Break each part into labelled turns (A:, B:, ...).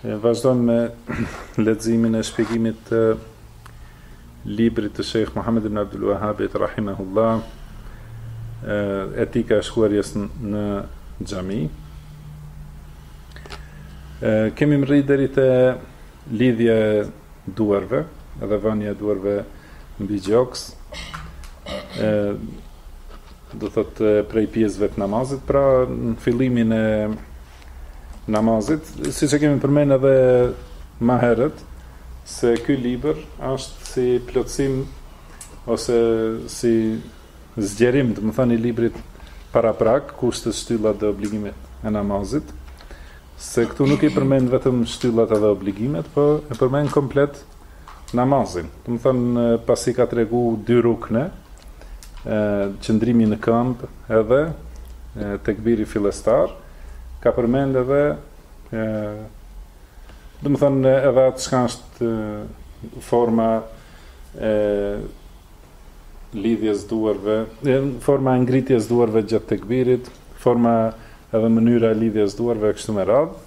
A: Vazhdojmë me leximin e shpjegimit të librit të Shejh Muhamed ibn Abdul Vehabit rahimahullah etika e shkuarjes në xhami. Kemi mrri deri te lidhja e duarve dhe vënia e duarve mbi gjoks. Domethënë prej pjesëve të namazit, pra në fillimin e Namazit, siç e kemi përmend edhe ma herët, se ky libër është si plotësim ose si zgjerim, domethënë i librit paraprak, kushtet, shtyllat dhe obligimet e namazit, se këtu nuk i përmend vetëm shtyllat dhe obligimet, po e përmend komplet. Namazin, domethënë pasi ka tregu dy rukne, qëndrimi në këmbë edhe tekbiri fillestar, ka përmend edhe domethënë edhe atë çka është forma e lidhjes duarve, e, forma e ngritjes duarve gjatë tekbirit, forma edhe mënyra e lidhjes duarve kështu me radhë.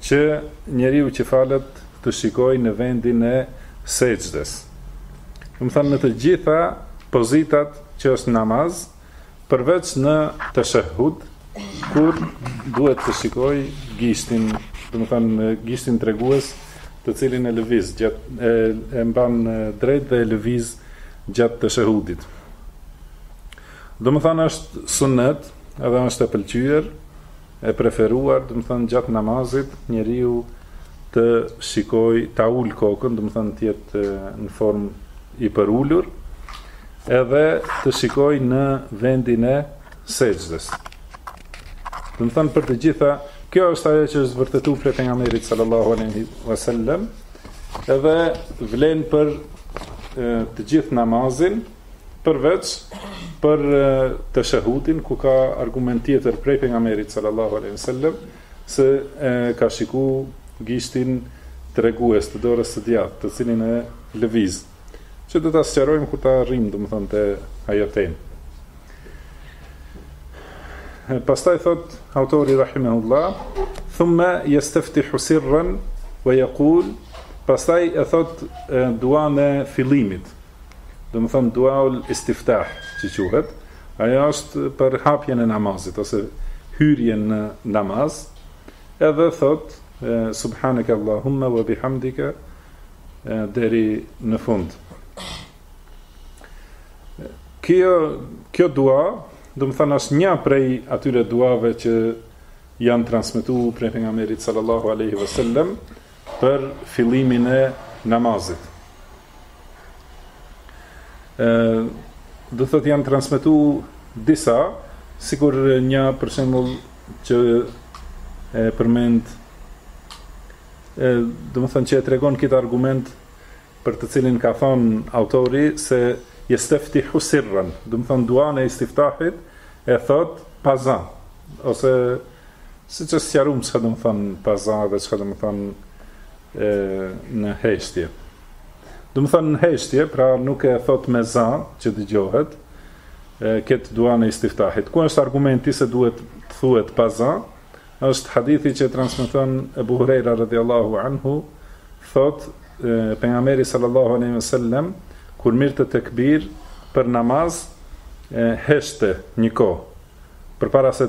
A: Që njeriu që falet të shikojë në vendin e sexhdes. Domethënë në të gjitha pozitat që është namaz, përveç në teshehud, kur duhet të shikojë gishtin, domethënë gishtin tregues, të cilin e lëviz gjatë e, e mban drejt dhe e lëviz gjatë teshehudit. Domethënë është sunnet, edhe është e pëlqyer, E preferuar, domethënë gjatë namazit njeriu të shikojë, ta ulë kokën, domethënë të jetë në formë i përulur, edhe të shikojë në vendin e sexhdes. Domethënë për të gjitha, kjo është ajo që është vërtetuar prej pejgamberit sallallahu alaihi wasallam, edhe vlen për të gjithë namazin, Përveç për teshehudin ku ka argument tjetër prej pejgamberit sallallahu alejhi ve sellem se e ka shiku gishtin tregues të dorës së djathtë, të cilin e lëviz. Që do ta sqarojmë kur t'arrijmë, domethënë te ajo temë. Pastaj thot autori rahimehullah, thumma yastaftihu sirran wa yaqul, pastaj e thot duan e fillimit, Domethënë duaul istiftah, që quhet, ajo është për hapjen e namazit ose hyrjen në namaz. Edhe thot subhanaka allahumma wa bihamdika deri në fund. Kjo kjo dua, domethënë është një prej atyre duave që janë transmetuar prej pejgamberit sallallahu alaihi wasallam për fillimin e namazit. ë do të thotë janë transmetuar disa sikur një për shembull që e përmend domethënë që e tregon këtë argument për të cilin ka thon autori se jesteftihu sirran domethënë duan e istiftahit e thot pa za ose Siç e sqaruam çka domethënë pa za dhe çka domethënë në heshtje. Domethënë në heshtje, pra nuk e thot me za që dëgjohet këtë duanë e istiftahit. Ku është argumenti se duhet të thuhet pa za? Është hadithi që transmeton Abu Huraira radhiyallahu anhu, thot pejgamberi sallallahu alaihi wasallam kur merrte tekbir për namaz heshte një kohë përpara se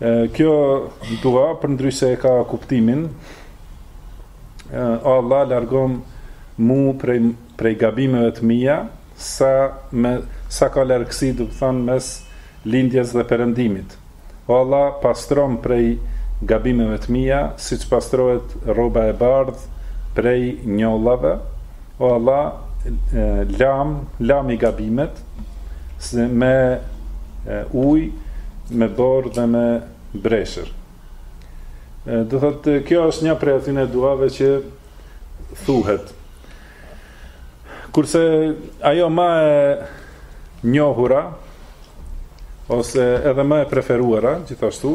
A: Kjo dua përndryshe e ka kuptimin O Allah largom mu prej, prej gabimeve të mija sa, me, sa ka largësi domethënë mes lindjes dhe perëndimit O Allah pastrom prej gabimeve të mija siç pastrohet rroba e bardh prej njollave O Allah, lam, lami gabimet, se me ujë, me borë dhe me breshër. Do thotë, kjo është një prej atyne duave që thuhet. Kurse ajo ma e njohura, ose edhe ma e preferuara, gjithashtu,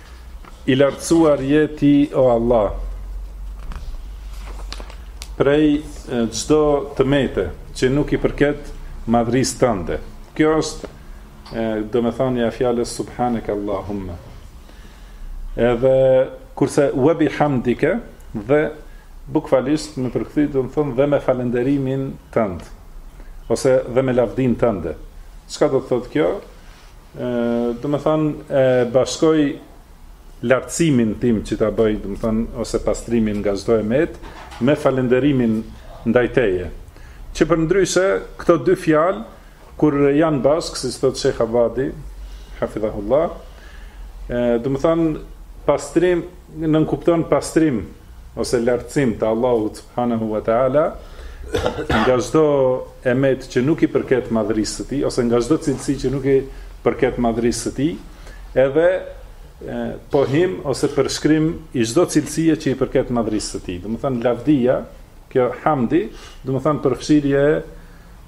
A: I lartësuar je ti o Allah prej çdo të mete që nuk i përket madhërisë tënde. Kjo është domethënia e fjalës subhanak allahumma. Edhe kurse wa bihamdika dhe bukvalisht me përkthy domethënë dhe me falënderimin tënd ose dhe me lavdin tënde. Çka do të thotë kjo? domethënë bashkoj lartësimin tim që ta bëj, domethënë ose pastrimin nga çdo e met me falënderimin ndaj teje. Që përndryshe këto dy fjalë kur janë bashkë, siç thot Sheikh Abadi, hafidhahullah, domethënë pastrim nënkupton pastrim ose lartësim të Allahut subhanahu wa taala nga çdo e metë që nuk i përket madhërisë së tij ose nga çdo cilësi që nuk i përket madhërisë së tij, edhe pohim ose përshkrim i çdo cilësie që i përket madhërisë së tij. Domethënë lavdia, kjo hamdi, domethënë përfshirje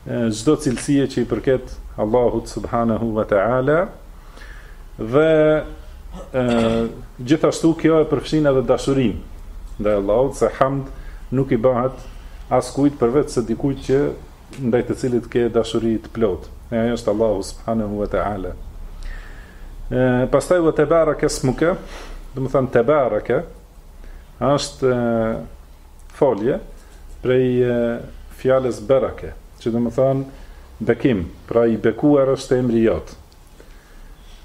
A: e çdo cilësie që i përket Allahut subhanahu wa taala. Dhe ë gjithashtu kjo e përfshin edhe dashurinë ndaj Allahut, se hamd nuk i bëhet askujt përveç se dikujt që ndaj të cilit ke dashuri të plotë. E ajo është Allahu subhanahu wa taala. Ë pastaj ve tebarakesmuke, domethënë tebareke është folje prej fjalës bereke, që domethënë bekim, pra i bekuar është emri jot.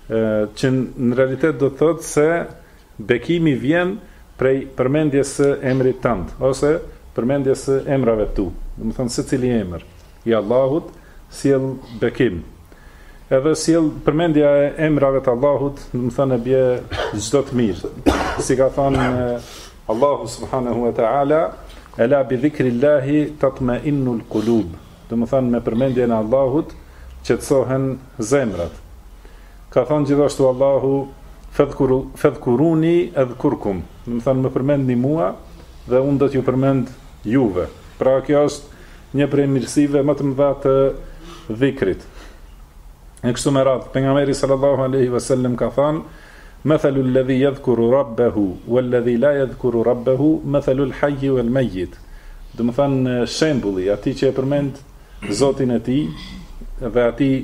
A: që në realitet do të thotë se bekimi vjen prej përmendjes së emrit tënd ose përmendjes së emrave tu. Domethënë secili emër i Allahut sjell bekim. Edhe sjell përmendja e emrave të Allahut, domethënë bie çdo të mirë. Si ka thënë Allahu subhanahu wa taala, "Ela bi dhikrillahi tatma'innul qulub." Domethënë me përmendjen e Allahut qetësohen zemrat. Ka thënë gjithashtu Allahu fedhkuru fedhkuruni edhkurkum. Domethënë më përmendni mua dhe unë do t'ju përmend juve. Pra kjo është një prej mirësive më të mëdha të dhikrit. E kështu me radhë, pejgamberi sallallahu alaihi wasallam ka thënë Mathalu lladhi yadhkuru rabbahu walladhi la yadhkuru rabbahu mathalul hayyi wal mayyit, domethënë shembulli i atij që e përmend Zotin e tij dhe atij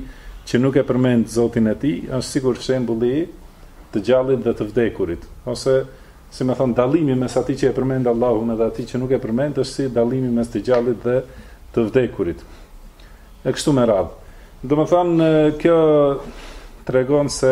A: që nuk e përmend Zotin e tij është sikur shembulli i të gjallit dhe të vdekurit, ose si me thënë dallimi mes atij që e përmend Allahun edhe atij që nuk e përmend është si dallimi mes të gjallit dhe të vdekurit e kështu me radhë. Domethënë kjo tregon se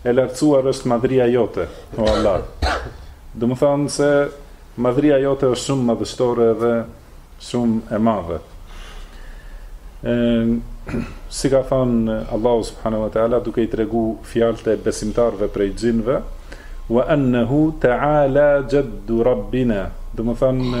A: E lartësuar është madhëria jote, o Allah. Domethënë se madhëria jote është shumë madhështore dhe shumë e madhe. Ë si ka thënë Allahu subhanahu wa taala duke i tregu fjalët e besimtarëve prej xhinëve, wa annahu ta'ala jaddu rabbina. Domethënë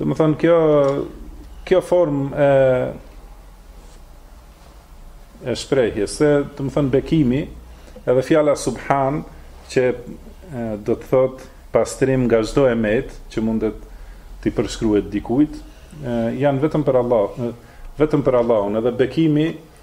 A: Domethënë kjo, kjo formë e, e shprehjes, e domethënë bekimi, edhe fjala subhan, që e, do të thotë pastrim nga çdo e metë, që mundet t'i përshkruhet dikujt, e, janë vetëm për Allah, vetëm për Allahun, edhe bekimi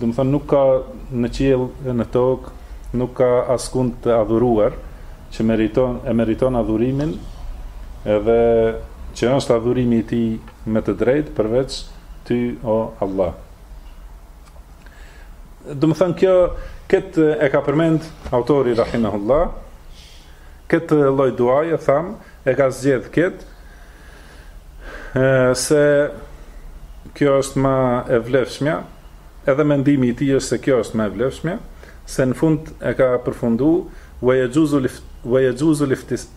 A: domethonë nuk ka në qiell e në tokë nuk ka askund të adhuruar që meriton e meriton adhurimin edhe që është adhurimi i tij me të drejtë përveç ty o Allah. Domethonë kjo këtë e ka përmend autori rahimahullah Këtë lloj duaje tham e ka zgjedh kët se kjo është ma e vlefshmja, edhe mendimi i tij është se kjo është ma e vlefshmja, se në fund e ka përfundu wa yajuzu wa yajuzu liftis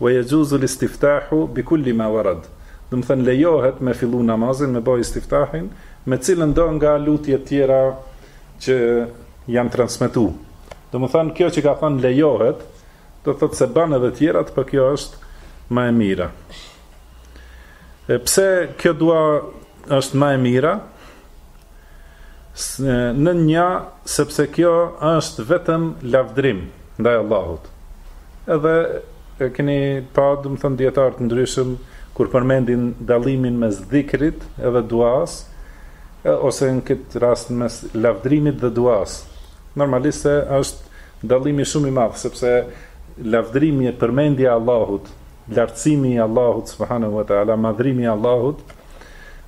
A: wa yajuzu listiftahu bi kulli ma warad. Domethanë lejohet me fillu namazin me ba istiftahin me cilëndo nga lutjet tjera që janë transmetu. Domethanë kjo që ka thënë lejohet, do të thotë se ban edhe tjerat, por kjo është më e mira. E pse kjo dua është më e mira? Nën një, sepse kjo është vetëm lavdrim ndaj Allahut. Edhe e keni pa, domethonë dijetarë të ndryshëm kur përmendin dallimin mes dhikrit edhe duas, ose në këtë rast mes lavdrimit dhe duas. Normalisht që është dallimi shumë i madh, sepse lavdrimi e përmendja e Allahut, lartësimi i Allahut subhanehu ve teala, madhrimi i Allahut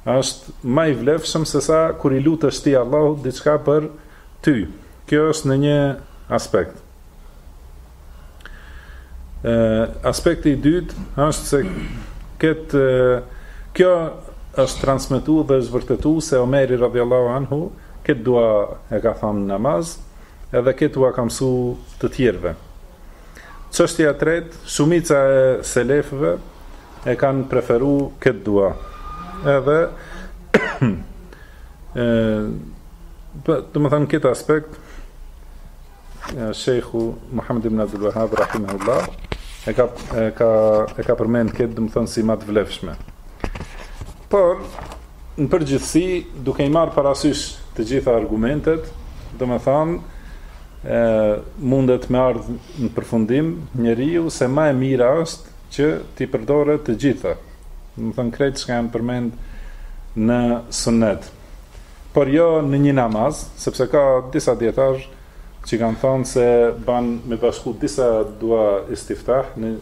A: është ma i vlefshëm sesa kur i lutesh ti Allahut diçka për ty. Kjo është në një aspekt. Aspekti i dytë është se këtë kjo është transmetu dhe është vërtetu se Omeri radhiyallahu anhu këtë dua e ka thonë n'namaz, edhe këtë ua ka mësu të tjerëve. Çështja e tretë, shumica e selefëve e kanë preferu këtë dua. Edhe ë domethanë këtë aspekt Shejhu Muhamed ibn Abdul Wahhab rahimahullah e ka e ka e ka përmend këtë, domethonë si ma të vlefshme. Por në përgjithësi, duke i marrë parasysh të gjitha argumentet, domethanë ë mundet me ardh në përfundim njeriu se ma e mira është që t'i përdorë të gjitha. Domethonë krejt çka janë përmend në sunnet. por jo në një namaz, sepse ka disa dijetarë që kanë thonë se ban me bashku disa dua istiftah në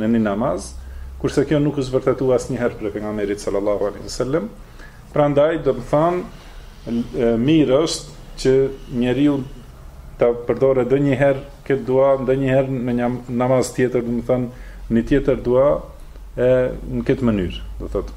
A: në një namaz, kurse kjo nuk është vërtetu asnjëherë prej pejgamberit sallallahu alaihi wasallam. Prandaj domethonë mirë është që njeriu ta përdorë edhe një herë këtë dua, edhe një herë në një namaz tjetër, domethonë një tjetër dua e në këtë mënyrë, do thotë.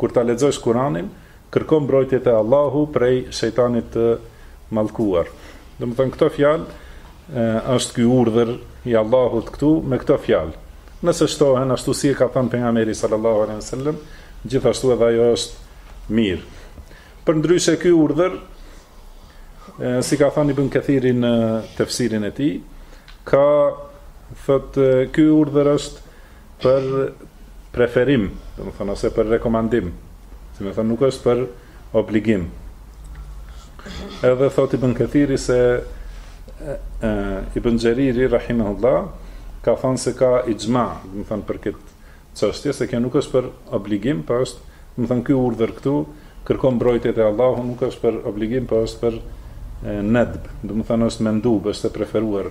A: Kur ta lexosh Kuranin, kërko mbrojtje te Allahu prej shejtanit të mallkuar. Domethënë këto fjalë është ky urdhër i Allahut këtu me këto fjalë. Nëse shtohen ashtu si e ka thënë pejgamberi sallallahu alejhi ve sellem, gjithashtu edhe ajo është mirë. Përndryshe ky urdhër si ka thënë Ibn Kethiri në tefsirin e tij, ka thot ky urdhër është për preferim, domethënë ose për rekomandim. Si më thënë, nuk është për obligim. Edhe thot Ibn Kethiri se e, Ibn Xheriri, rahimahullah, ka thonë se ka ixhma, domethënë për këtë qështje, se kjo nuk është për obligim, porpo është, domethënë ky urdhër këtu, kërko mbrojtje te Allahu, nuk është për obligim, porpo është për nedb, domethënë është mendub, është e preferuar,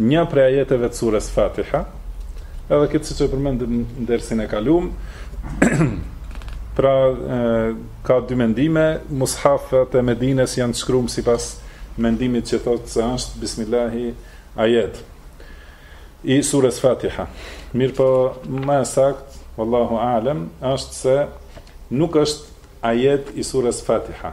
A: Një prej ajeteve të sures Fatiha, edhe këtë siç e përmendëm në dersin e kalum, pra e, ka dy mendime, mushafet e Medines janë shkruar sipas mendimit që thotë se është bismillahi ajet i sures Fatiha. Mirëpo më e sakt, wallahu alem, është se nuk është ajet i sures Fatiha.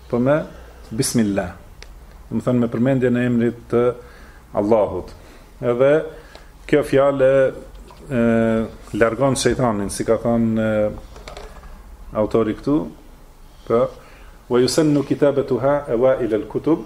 A: Po me bismillah. Domethënë me përmendjen e emrit të Allahut. Edhe kjo fjalë e largon shejtanin, si ka thënë autori këtu, po wa yusannu kitabatuha awail al-kutub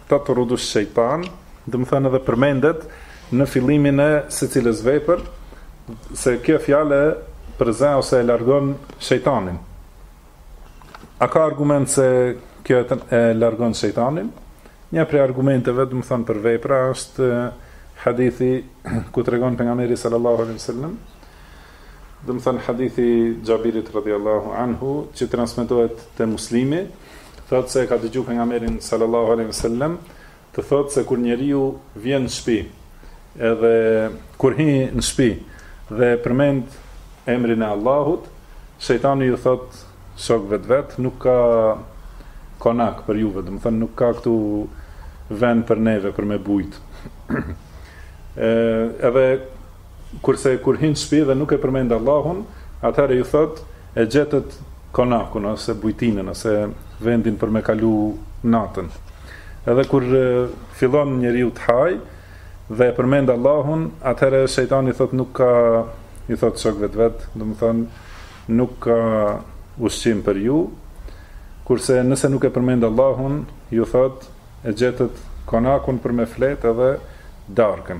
A: Tatrudu sh-shejtan, domethënë edhe përmendet në fillimin e secilës vepër, se kjo fjalë e përzë ose e largon shejtanin. A ka argument se kjo e largon shejtanin? Një prej argumenteve, domethënë për vepra është hadithi ku tregon pejgamberi sallallahu alaihi wasallam, domethënë hadithi i Xhabirit radhiyallahu anhu, që transmetohet te Muslimi, thotë se e ka dëgju pejgamberin sallallahu alejhi ve sellem të thotë se kur njeriu vjen në shpi edhe kur hin në shpi dhe përmend emrin e Allahut shejtani ju thot shokëve të vet nuk ka konak për juve domethënë nuk ka këtu vend për neve për me bujt edhe Kurse kur hin në shpi dhe nuk e përmend Allahun, atëherë ju thotë, e gjetët konakun ose bujtinën ose vendin për me kalu natën. Edhe kur fillon njeriu të haj dhe e përmend Allahun, atëherë shejtani thotë nuk ka i thotë shokëve të vet, domethënë nuk ka ushqim për ju, kurse nëse nuk e përmend Allahun, ju thot e gjetët konakun për me fjet edhe darkën.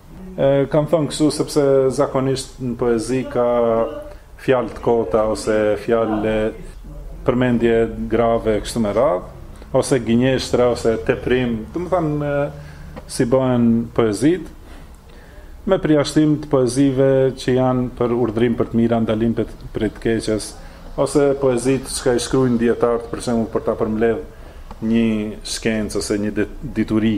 A: E kam thënë kështu sepse zakonisht në poezi ka fjalë të kota ose fjalë përmendje grave kështu me radhë, ose gënjeshtra ose teprim, domethënë si bohen poezitë me përjashtim të poezive që janë për urdhrim për të mira, ndalim prej të keqes, ose poezitë çka i shkrujnë dijetarët, për shembull për ta përmbledh një shkencë ose një dituri.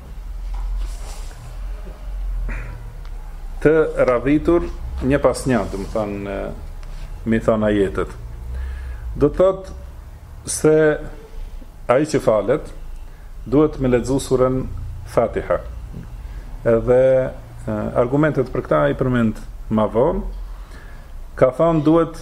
A: të radhitur një pas një, domethanë, me i thanë ajetet. Do të thotë se ai që falet, duhet me lexu suren Fatiha. Edhe argumentet për këta i përmend ma vonë, ka thanë duhet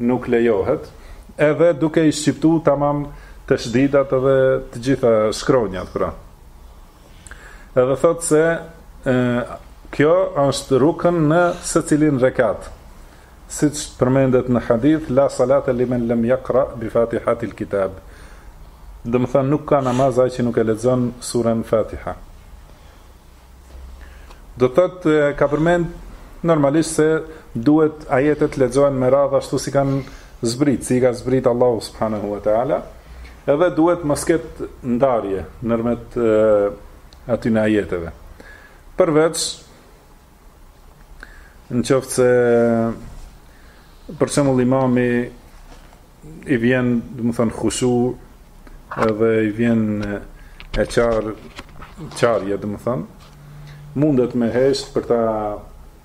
A: nuk lejohet, edhe duke i shqiptu tamam teshdidat edhe të gjitha shkronjat pra. Edhe thot se kjo është rukn në secilin rekat. Siç përmendet në hadith, la salate limen lem jakra bi fatihatil kitab. Domethënë nuk ka namaz ai që nuk e lexon suren Fatiha. Do të thotë ka përmend normalisht se duhet ajetet lexohen me radhë ashtu si kanë zbrit, si i ka zbrit Allahu subhanahu wa taala. Edhe duhet mos ketë ndarje nërmjet atyne ajeteve. Përveç në qoftë se për shembull imami i vjen, domethënë khushu, edhe i vjen e qar qarje, domethënë, mundet me hesht për ta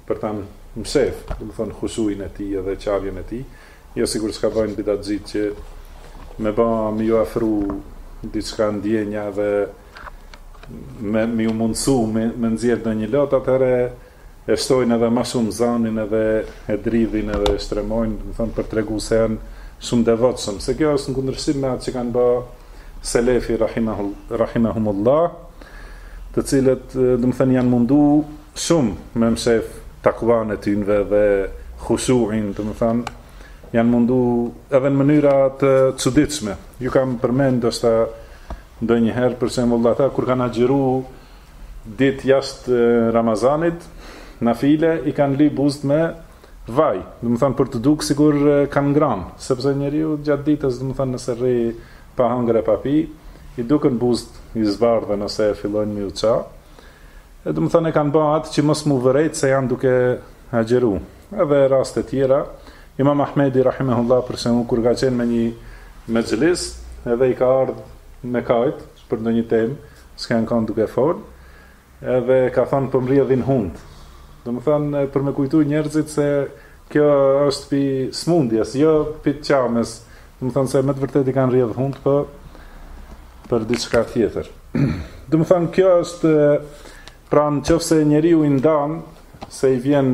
A: për ta mshef, domethënë khushuin e tij edhe qarjen e tij, jo sikur çka bajnë bidatxhitë që me ba me ju afru diçka ndjenja dhe me me ju mundësu me me nxjerr ndonjë lot atëherë E shtojnë edhe ma shumë zanin edhe e dridhin edhe e shtremojnë, domethënë për tregu se janë shumë të devotshëm, se kjo është në kundërshtim me atë që kanë ba selefi rahimahul rahimahumullah, të cilët domethënë janë mundu shumë me mshef takvan e tyne dhe khushuin, domethënë janë mundu edhe në mënyra të çuditshme. Ju kam përmend ndoshta ndonjëherë për shembull ata kur kanë agjëru ditë jashtë Ramazanit, nafile i kanë ly buzët me vaj, domethanë për të duk sikur kanë ngranë, sepse njeriu gjatë ditës, domethanë nëse rri pa hangër e pa pi, i duken buzët i zbardhen ose fillojnë me u ça, e domethanë e kanë ba atë që mos mu vërejt se janë duke agjëru. Edhe raste tjera, Imam Ahmedi rahimehullah për shembull kur ka qenë me një mexhlis, edhe i ka ardhë me kajt për ndonjë temë, S'ka kon duke fol edhe ka thënë po m'rrjedhin hundt. Domethënë për me kujtu njerëzit se kjo është pi smundjes, jo pi të qames. Domethënë se me të vërtetë i kanë rrjedh hundt, po për diçka tjetër. Domethënë kjo është pra në qoftë se njeriu e ndin se i vjen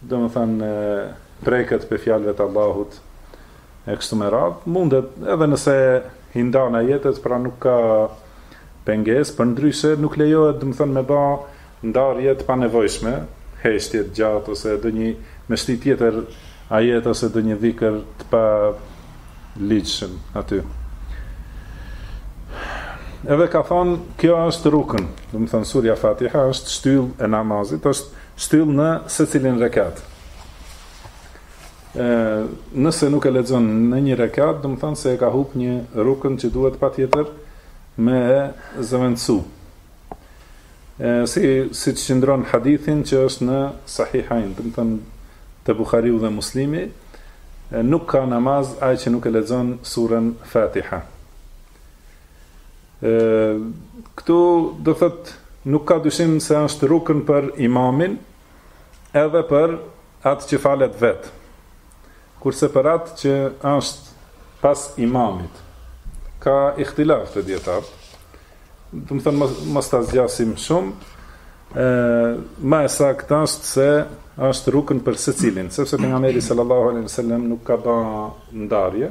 A: domethënë preket pe fjalëve të Allahut e kështu me radhë, mundet edhe nëse i ndan ajetet, pra nuk ka pengesë, përndryshe nuk lejohet domethënë me ba ndarje të panevojshme, heshtje të gjatë ose ndonjë me shti tjetër ajet ose ndonjë dhikr të paligjshëm aty. Edhe ka thonë, kjo është rukën, domethënë surja Fatiha është shtyllë e namazit, është Shtyllë në secilin rekat. Ë, nëse nuk e lexon në një rekat, domethonë se e ka humb një rukën që duhet patjetër me e zëvendësu. Ë, si si qëndron n'hadithin që është në Sahihain, domethonë te Buhariu dhe Muslimi, nuk ka namaz ai që nuk e lexon surën Fatiha. Ë këtu do thotë nuk ka dyshim se është rukën për imamin edhe për atë që falet vetë. Kurse për atë që është pas imamit ka ihtilaf te dijetarët. Domethonë mos ta zgjasim shumë. Ë më e saktë është se është rukën për secilin, sepse pejgamberi sallallahu alaihi wasallam nuk ka ba ndarje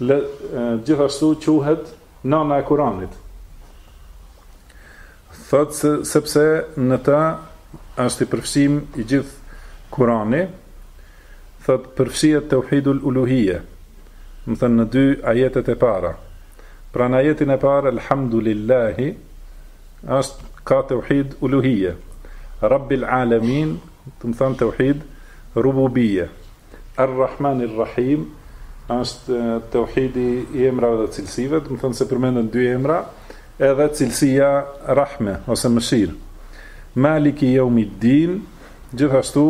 A: Le, gjithashtu quhet Nëna e Kuranit. Thotë se sepse në të është i përfshim i gjithë Kurani, thotë përfshihet teuhidul uluhije, domethënë në dy ajetet e para. Pra në ajetin e parë, Elhamdulillahi, është ka teuhid uluhije. Rabbil alemin, domethënë teuhid rububije. Ar-Rahman Ar-Rahim është tauhidi i emrave dhe cilësive, domethonë se përmenden dy emra, edhe cilësia Rahme ose Mëshirë. Maliki Yawmiddin gjithashtu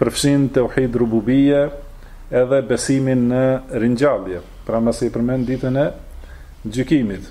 A: përfshin tauhid rububie edhe besimin në ringjallje, pra masi e përmend ditën e gjykimit.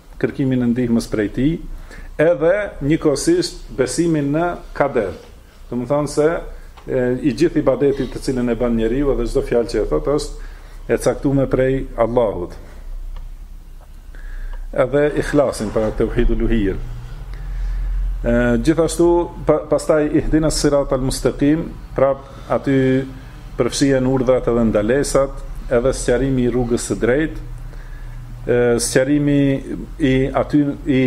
A: kërkimin e ndihmës prej Tij, edhe njëkohësisht besimin në kader. Domethënë se i gjithë ibadeti të cilin e bën njeriu dhe çdo fjalë që e thotë është e caktuar prej Allahut. Edhe ihlasin për tauhidul uluhije. Gjithashtu pastaj ihdina sirat al-mustaqim, pra aty Përfshihen urdhrat edhe ndalesat, edhe sqarimi i rrugës së drejtë, sqarimi i aty i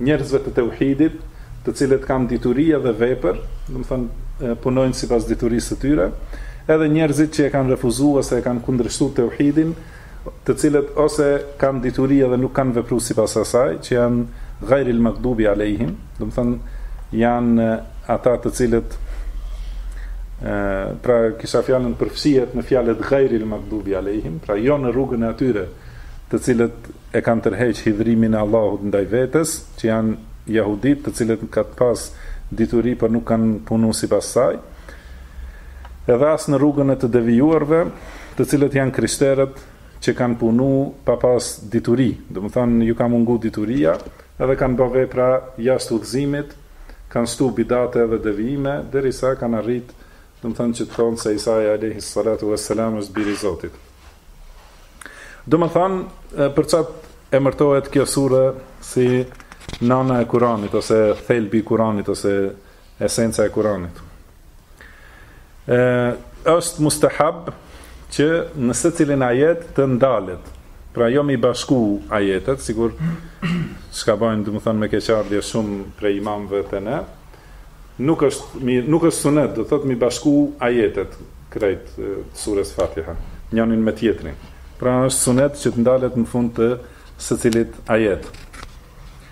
A: njerëzve të teuhidit, të cilët kanë dituri edhe vepër, domethënë punojnë sipas diturisë së tyre, edhe njerëzit që e kanë refuzu ose e kanë kundërshtu teuhidin, të cilët ose kanë dituri edhe nuk kanë vepru sipas asaj, që janë ghairil maghdubi alejhim, domethënë janë ata të cilët ë pra kisha fjalën përfshihet në fjalët ghairil maghdubi alejhim, pra jo në rrugën e atyre të cilët e kanë tërheq hidhrimin e Allahut ndaj vetes, që janë jahudit, të cilët kanë pas dituri por nuk kanë punu sipas saj. Edhe as në rrugën e të devijuarve, të cilët janë krishterët që kanë punu pa pas dituri, domethënë ju ka mungu dituria edhe kanë ba vepra jashtë udhëzimit, kanë shtu bidate dhe devijime deri sa kanë arrit, domethënë që të thonë se Isai alejhi salatu ves selam është biri i Zotit. Domethënë për qatë emërtohet kjo sure si nana e Kuranit ose thelbi i Kuranit ose Esenca e Kuranit. Ë është mustahab që në secilin ajet të ndalet. Pra jo m'i bashku ajetet, sikur çka bajnë, domethanë me keqardhje shumë prej imamëve te ne. Nuk është mi, nuk është sunet, do thotë m'i bashku ajetet krejt sures Fatiha, njënin me tjetrin. Pra është sunet që të ndalet në fund të secilit ajet.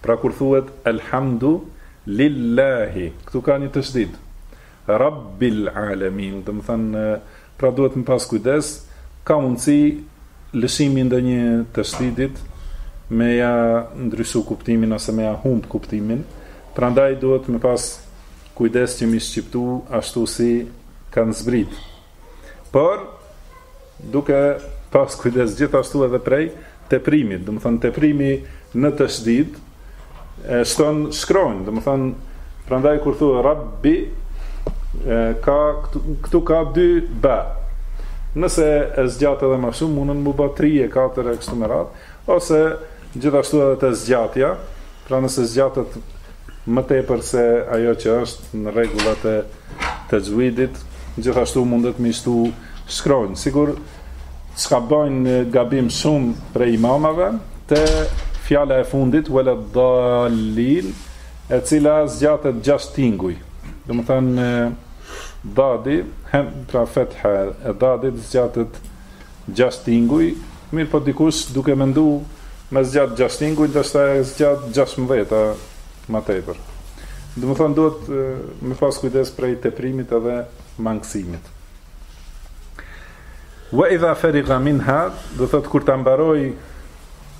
A: Pra kur thuhet elhamdu lillahi, këtu ka një teshdid, rabbil alemin, domethanë, pra duhet me pas kujdes, ka mundësi lëshimi i ndonjë teshdidit, me ja ndryshu kuptimin ose me ja humb kuptimin, prandaj duhet me pas kujdes që m'i shqiptu ashtu si kanë zbrit. Por duke pas kujdes gjithashtu edhe prej teprimit, domethanë teprimi në teshdid e shton shkronjë, domethanë prandaj kur thua rabbi e, ka këtu, këtu ka dy ba. Nëse e zgjat edhe më shumë, munden m'u ba 3 e 4 e kështu me radhë, ose gjithashtu edhe te zgjatja, Pra nëse zgjatet më tepër se ajo që është në rregullat e texhuidit, gjithashtu mundet me shtu shkronjë. Sikur çka bëjnë gabim shumë prej imamave te fjala e fundit wala dallin, e cila zgjatet 6 tinguj. Domethanë dadi, hem pra fetha e dadit zgjatet Gjashtë tinguj, mirëpo dikush duke mendu me zgjat gjashtë tinguj ndoshta e zgjat gjashtëmbëdhjetë a ma tepër. Domethënë duhet me pas kujdes prej teprimit edhe mangësimit. Wa idha faragha minha, do thotë kur ta mbarojë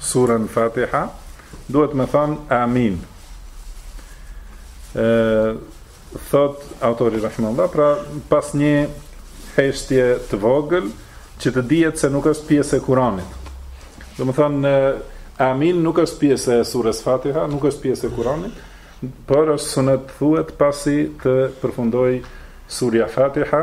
A: surën Fatiha, duhet me thanë Amin. Thot autori rahimullah, pra pas një heshtje të vogël që të dihet se nuk është pjesë e Kuranit. Domethonë Amin nuk është pjesë e surës Fatiha, nuk është pjesë e Kuranit, por është sunet thuhet pasi të përfundoj surja Fatiha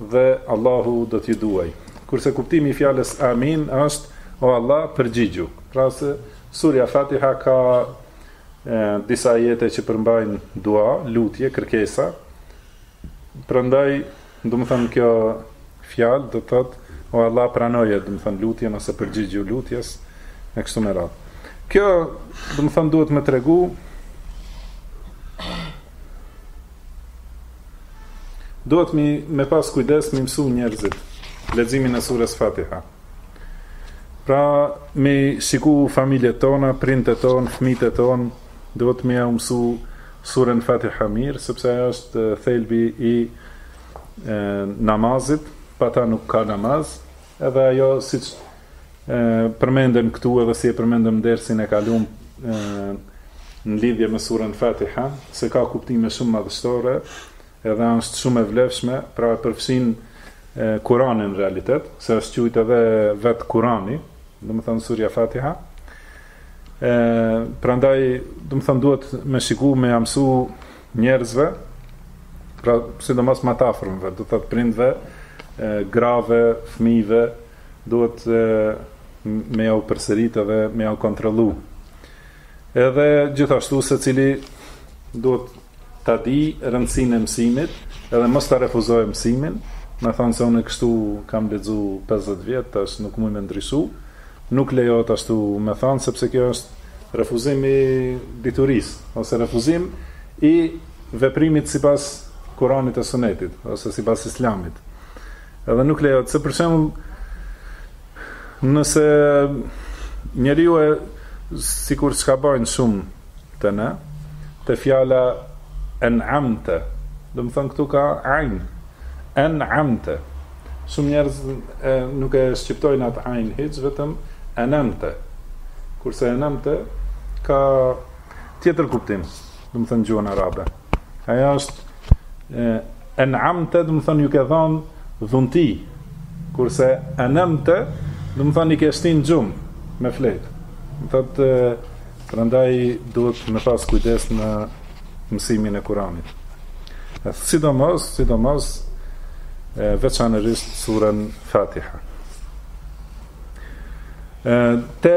A: dhe Allahu do t'ju duaj. Kurse kuptimi i fjalës Amin është O Allah, përgjigju. Prase surja Fatiha ka e, disa ajete që përmbajnë dua, lutje, kërkesa. Prandaj, domethënë kjo fjalë do të thotë O Allah, pranoje, domethënë lutjen ose përgjigju lutjes e kështu me radhë. Kjo, domethënë duhet me tregu Duhet mi me pas kujdes mi mësu njerëzit leximin e surës Fatiha. Pra me shiku familjet tona, prindët tonë, fëmijët tonë, duhet me jau mësu surën Fatiha mirë, sepse ajo është thelbi i e, namazit, pa ta nuk ka namaz, Edhe ajo siç ë përmendëm këtu edhe si e përmendëm dersin e kalum ë në lidhje me surën Fatiha, se ka kuptime shumë madhështore, edhe është shumë e vlefshme, pra e përfshin Kur'anin në realitet, se është qujt edhe vet Kur'ani, domethonë surja Fatiha. ë Prandaj, domethonë duhet me shiku me jau msu Njerëzve, pra sidomos më të afërmve, do të thotë prindve, grave, fëmijëve, duhet me jau përsërit edhe me jau kontrollu. Edhe gjithashtu secili duhet ta dijë rëndësinë e mësimit edhe mos ta refuzojë mësimin, me thonë se unë kështu kam lexu 50 vjet, tash nuk muj me ndryshu, Nuk lejohet ashtu me thanë sepse kjo është refuzim i diturisë ose refuzim i veprimit sipas Kuranit e Sunetit ose sipas Islamit. Edhe nuk lejohet se për shembull nëse njeriu e sikur çka bajnë shumë Te ne, te fjala en'amte, domethonë këtu ka ain. En'amte. Shumë njerëz e, nuk e shqiptojnë atë ain hiç, vetëm enemte. Kurse enemte ka tjetër kuptim, domethonë gjuhën arabe. Ajo është enamte, domethënë ju ke dhënë dhunti, kurse enemte, domethënë i ke shtin n'gjumë me fletë. Domethënë, prandaj duhet me pas kujdes në mësimin e kuranit. E thë, sidomos, sidomos, veçanërisht surën fatiha. E, te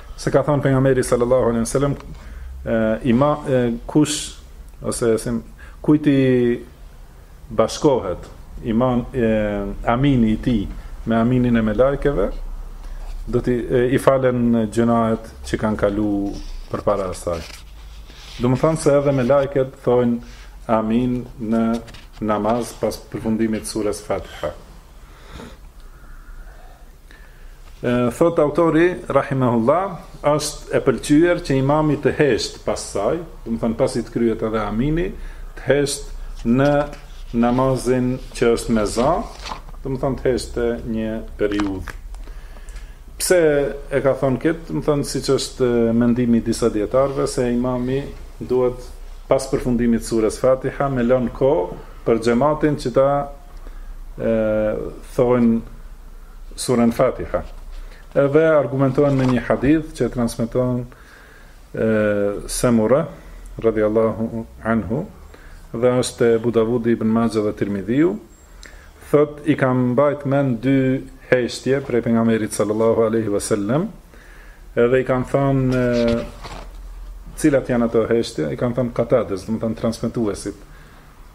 A: Se ka thënë pejgamberi sallallahu alejhi ve sellem ima kush ose se kujt i bashkohet iman e amini i tij me aminin e melajkeve do ti i falen gjënaet që kanë kalu përpara asaj domethanë se edhe melajket thonë amin në namaz pas përfundimit sures fatiha Thot autori rahimahullah është e pëlqyer që imami të hesht pas saj, domethënë pasi të kryhet edhe amini, të hesht në namazin që është me za, domethënë të hesht një periudhë. Pse e ka thënë këtë? Domethënë siç është mendimi i disa dietarëve se imami duhet pas përfundimit të surës Fatiha me lënë kohë për xhamatin që ta thonë surën Fatiha. Edhe argumentohen në një hadith që transmeton Samura radhiyallahu anhu dhe është te Abu Davudi ibn Majah dhe Tirmidhiu thot i kam mbajt mend dy heshtje prej pejgamberit sallallahu alaihi wasallam edhe i kam thon cilat janë ato heshtje i kam thon Katades domethon transmetuesit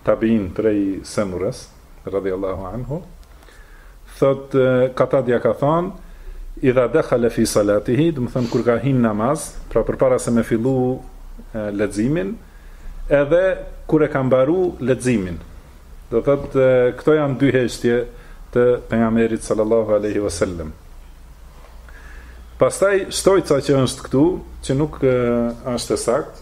A: Tabiin prej Semures, radhiyallahu anhu, thotë, Katadja ka thënë, idha dakhala fi salatihi, domethonë kur ka hi në namaz, pra përpara se me fillu leximin, edhe kur e ka mbaru leximin. Do thotë këto janë dy heshtje të pejgamberit sallallahu alaihi wasallam. Pastaj shtojca që është këtu, që nuk është e sakt,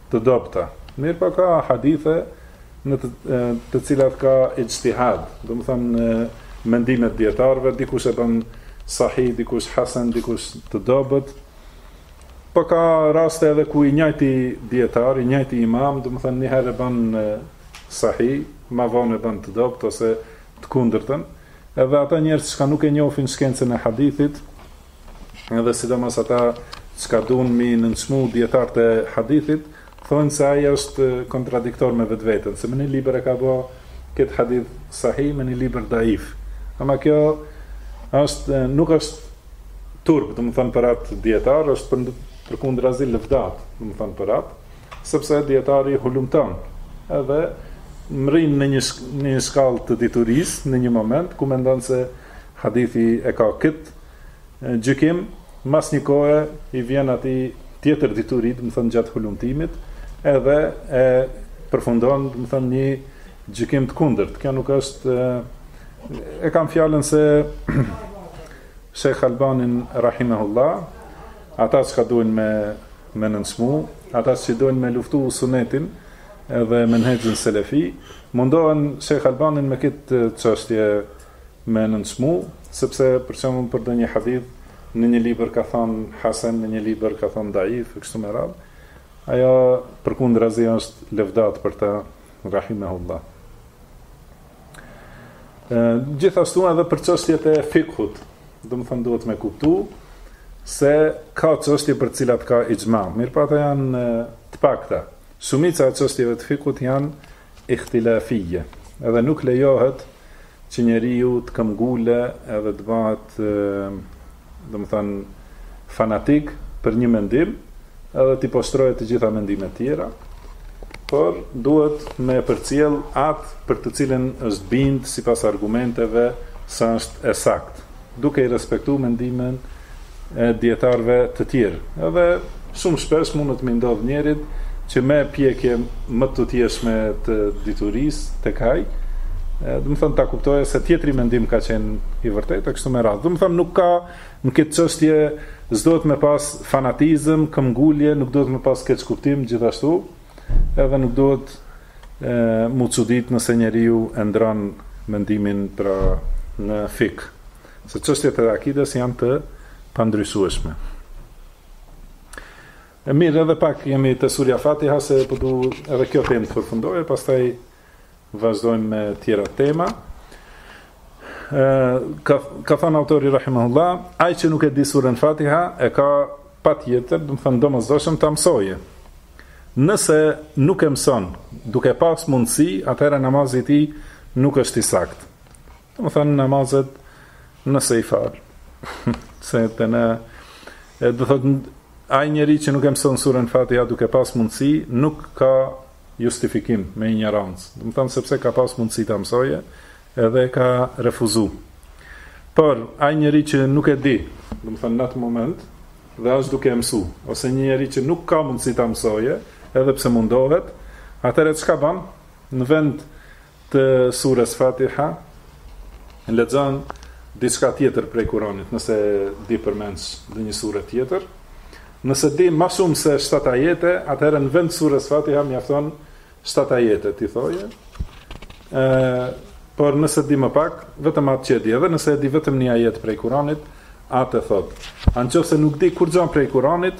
A: të dobëta. Mirpo ka hadithe në të, të cilat ka ijtihad, domethonë në mendimet dietarëve, dikush e bën sahih, dikush hasan, dikush të dobët. Po ka raste edhe ku i njëjti dietar, i njëjti imam, do të thonë një herë bën sahih, më vonë e bën të dobët ose të kundërtën. Edhe ata njerëz që nuk e njohin shkencën e hadithit, edhe sidomos ata çka duan mi nënçmu dijetarët e hadithit, thonë se ai është kontradiktor me vetveten, se me një libër e ka bë këtë hadith sahih me një libër daif. Ama kjo është nuk është turp, domethënë për atë dijetar, është për përkundrazi lëvdat, domethënë për atë, sepse dijetari hulumton. Edhe mrin në një në një shkallë të diturisë në një moment ku mendon se hadithi e ka këtë gjykim, mas një kohe i vjen ati tjetër dituri, domethënë gjatë hulumtimit, edhe e përfundon, domethënë një gjykim të kundërt. Kjo nuk është, e kam fjalën se Shejh Albanin rahimehullah, ata çka dojnë me, me nënçmu, ata që dojnë me luftu sunetin, edhe menhexhin selefi, mundohen Shejh Albanin me këtë çështje, me nënçmu, sepse për shembull për ndonjë hadith në një libër ka thënë hasen, në një libër ka thënë daif e kështu me radhë, ajo përkundrazi është lëvdat për të rahimehullah. Ë gjithashtu edhe për çështjet e fikhut, domethënë duhet me kuptu se ka çështje për të cilat ka ixhma, mirëpo ata janë të pakta. Shumica e çështjeve të fikhut janë ihtilafije, edhe nuk lejohet që njeriu të këmbgule edhe të bëhet domethënë fanatik për një mendim edhe t'i poshtrojë të gjitha mendimet tjera, por duhet me e përcjell atë për të cilën është bind sipas argumenteve se është e saktë. duke i respektu mendimin e dijetarëve të tjerë edhe shumë shpesh mundet mi ndodh njerit që me pjekje më të tutjeshme të diturisë tek ai domethënë ta kuptojë se tjetri mendim ka qenë i vërtetë kështu me radhë domethënë nuk ka në këtë çështje s'duhet me pas fanatizëm këmbëngulje nuk duhet me pas keqkuptim gjithashtu Edhe nuk duhet mu çudit nëse njeriu e ndron mendimin pra në fikh, se çështjet e akides janë të pandryshueshme. E mirë edhe pak jemi te surja Fatiha se po du edhe kjo temë të përfundojë, pastaj Vazhdojmë me tjera tema. Ë ka ka thënë autori rahimahullah, ai që nuk e di surën Fatiha e ka patjetër, domethënë domosdoshëm ta mësojë. Nëse nuk e mëson, duke pas mundësi, atëherë namazi i tij nuk është i saktë. Domethënë namazet nëse i falë. Se të në... E do të thotë, ai njeri që nuk e mëson suren fatiha duke pas mundësi, nuk ka justifikim me injorancë. Domethënë, sepse ka pas mundësi ta mësojë, edhe ka refuzu. Por, ai njeri që nuk e di, domethënë, në atë moment, dhe asht duke e mësu, ose një njeri që nuk ka mundësi ta mësojë, edhe pse mundohet, atëherë çka ban, në vend, të sures Fatiha lexon diçka tjetër prej Kuranit, nëse di përmendsh ndonjë sure tjetër. Nëse di më shumë se 7 ajete, atëherë në vend të sures Fatiha mjafton 7 ajete t'i thojë. ë Por nëse di më pak, vetëm atë që di, edhe nëse e di vetëm një ajet prej Kuranit, atë thotë. E në qoftë se nuk di kurrgjo prej Kuranit,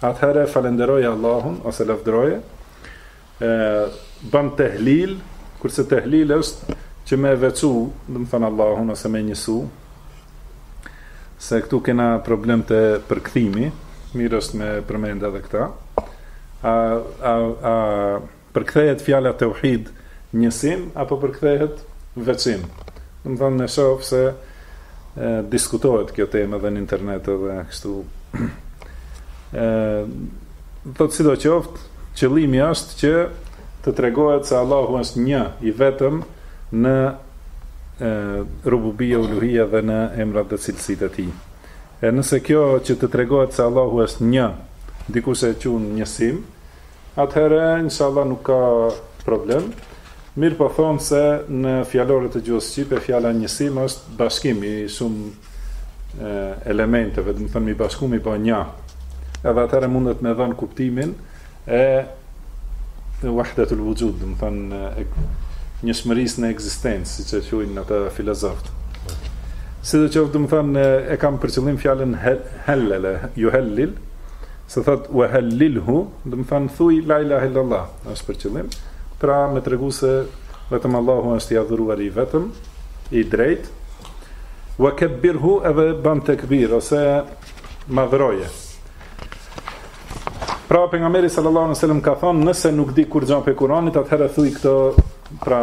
A: Atëherë e falënderoje Allahun ose lavdëroje, e bën tehlil, kurse tehlil është që me e veçu, domethënë Allahun ose me e njësu, se këtu kena problem te përkthimi, mirë është me përmend edhe këta. A a a Përkthehet fjala teuhid njësim apo përkthehet veçim? Domethënë e shoh se diskutohet kjo temë edhe në internet edhe kështu. Ë do të thotë sidoqoftë, qëllimi është që të tregohet se Allahu është një i vetëm në rububije uluhije dhe në emrat dhe cilësitë e tij. E nëse kjo që të tregohet se Allahu është një, dikush e qun njësim, Atëherë inshallah nuk ka problem. Mirëpo thonë se në fjalorët e gjuhës shqipe fjala njësim është bashkim i shumë elementeve, domethënë m'i bashku m'i ba një. Edhe atëherë mundet me dhënë kuptimin e wahdetul wuxhud, domethënë njëshmërisë në ekzistencë, siç e quajnë ata filozofët. Sidoqoftë, domethënë e kam për qëllim fjalën hellele, juhellil, Se thotë, Wa hallilhu, domethënë thuaj la ilahe illallah, është për qëllim, pra me tregu se vetëm Allahu është i adhuruar i vetëm, i drejtë. Wa kabbirhu edhe bën tekbir ose madhroje. Pra pejgamberi sallallahu alaihi wasallam ka thonë, nëse nuk di kurrgja pe Kur'anit, atëherë thuaj këto pra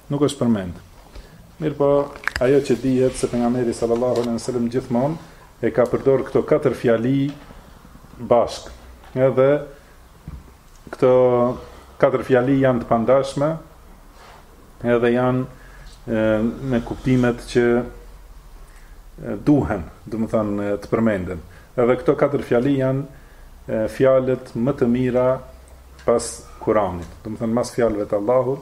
A: Nuk është përmend. Mirëpo ajo që dihet se pejgamberi sallallahu alejhi ve sellem gjithmonë e ka përdor këto katër fjali bashkë. Edhe këto katër fjali janë të pandashme, edhe janë e, me kuptimet që duhen, domethanë të përmenden. Edhe këto katër fjali janë fjalët më të mira pas Kuranit. Domethanë mas fjalëve të Allahut,